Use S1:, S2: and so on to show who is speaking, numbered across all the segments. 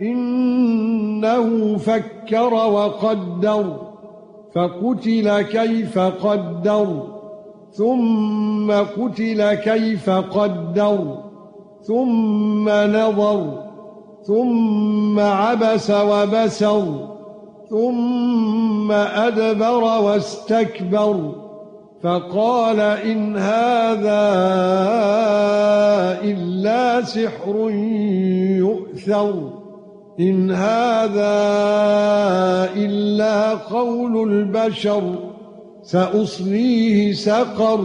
S1: إنه فكر وقدر فقتل كيف قدر ثم قتل كيف قدر ثم نظر ثم عبس وبسر ثم أدبر واستكبر فقال إن هذا إلا سحر يؤثر. إن هذا إلا قول البشر سأصليه سقر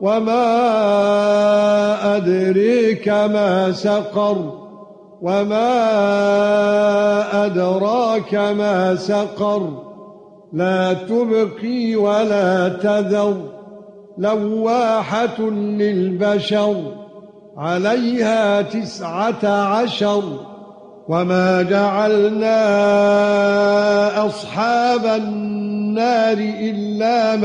S1: وما أدريك ما سقر وما أدراك ما سقر. لا تبقي ولا تذر لواحة للبشر عليها تسعة عشر. وما جعلنا اصحاب النار الا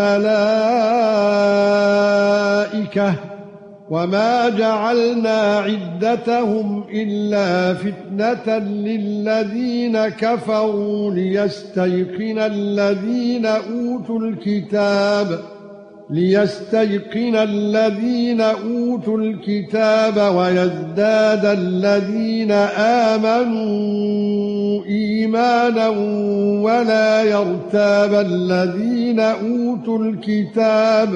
S1: ملائكه وما جعلنا عدتهم الا فتنه للذين كفروا ليستيقن الذين اوتوا الكتاب ليستيقن الذين أوتوا الكتاب ويزداد الذين آمنوا إيمانا ولا يرتاب الذين أوتوا الكتاب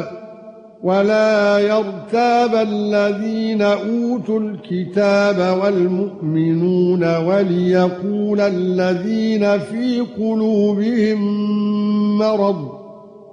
S1: ولا يرتاب الذين أوتوا الكتاب والمؤمنون وليقول الذين في قلوبهم مرض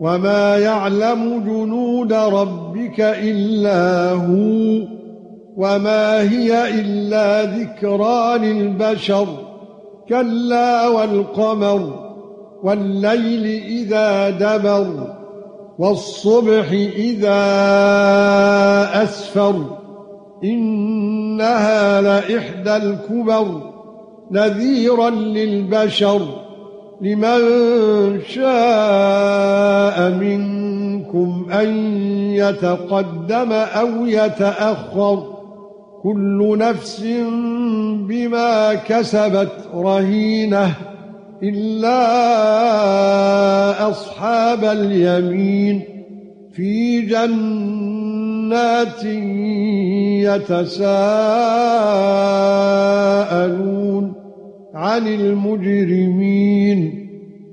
S1: وما يعلم جنود ربك الا هو وما هي الا ذكرى للبشر كلا والقمر والليل اذا دبر والصبح اذا اسفر انها لاحدى الكبر نذيرا للبشر لمن شاء منكم أن يتقدم أو يتأخر كل نفس بما كسبت رهينة إلا أصحاب اليمين في جنات يتساءلون عن المجرمين.